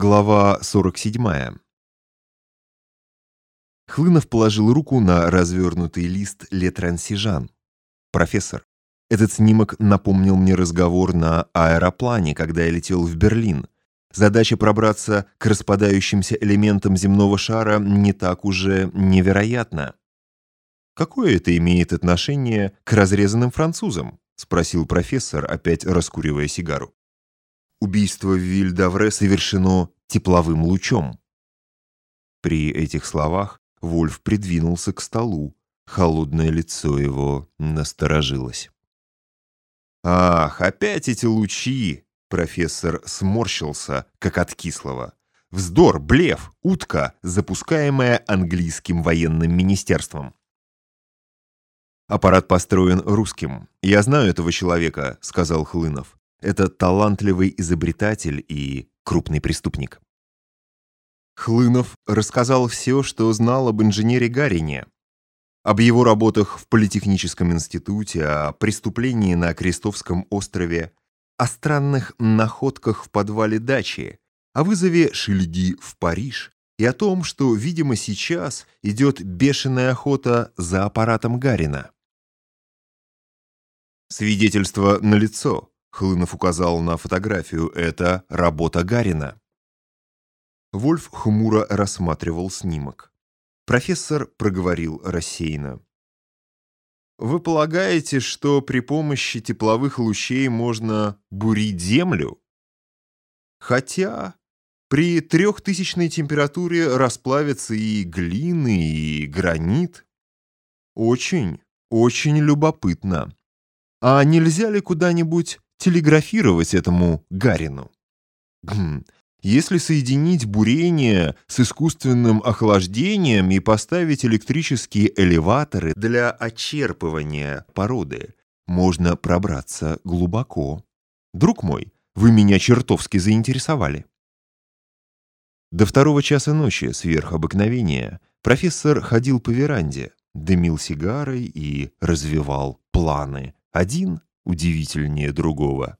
Глава 47. Хлынов положил руку на развернутый лист «Ле Трансижан». «Профессор, этот снимок напомнил мне разговор на аэроплане, когда я летел в Берлин. Задача пробраться к распадающимся элементам земного шара не так уже невероятна». «Какое это имеет отношение к разрезанным французам?» — спросил профессор, опять раскуривая сигару. Убийство в Вильдавре совершено тепловым лучом. При этих словах Вольф придвинулся к столу. Холодное лицо его насторожилось. «Ах, опять эти лучи!» Профессор сморщился, как от кислого. «Вздор, блеф, утка, запускаемая английским военным министерством». «Аппарат построен русским. Я знаю этого человека», — сказал Хлынов. Это талантливый изобретатель и крупный преступник. Хлынов рассказал все, что знал об инженере Гарине, об его работах в Политехническом институте, о преступлении на Крестовском острове, о странных находках в подвале дачи, о вызове Шильги в Париж и о том, что, видимо, сейчас идет бешеная охота за аппаратом Гарина. Свидетельство налицо. Хлынов указал на фотографию. «Это работа Гарина». Вольф хмуро рассматривал снимок. Профессор проговорил рассеянно. «Вы полагаете, что при помощи тепловых лучей можно бурить землю? Хотя при трехтысячной температуре расплавятся и глины, и гранит. Очень, очень любопытно. А нельзя ли куда-нибудь телеграфировать этому Гарину. Гм, если соединить бурение с искусственным охлаждением и поставить электрические элеваторы для очерпывания породы, можно пробраться глубоко. Друг мой, вы меня чертовски заинтересовали. До второго часа ночи, сверх обыкновения, профессор ходил по веранде, дымил сигарой и развивал планы. Один удивительнее другого.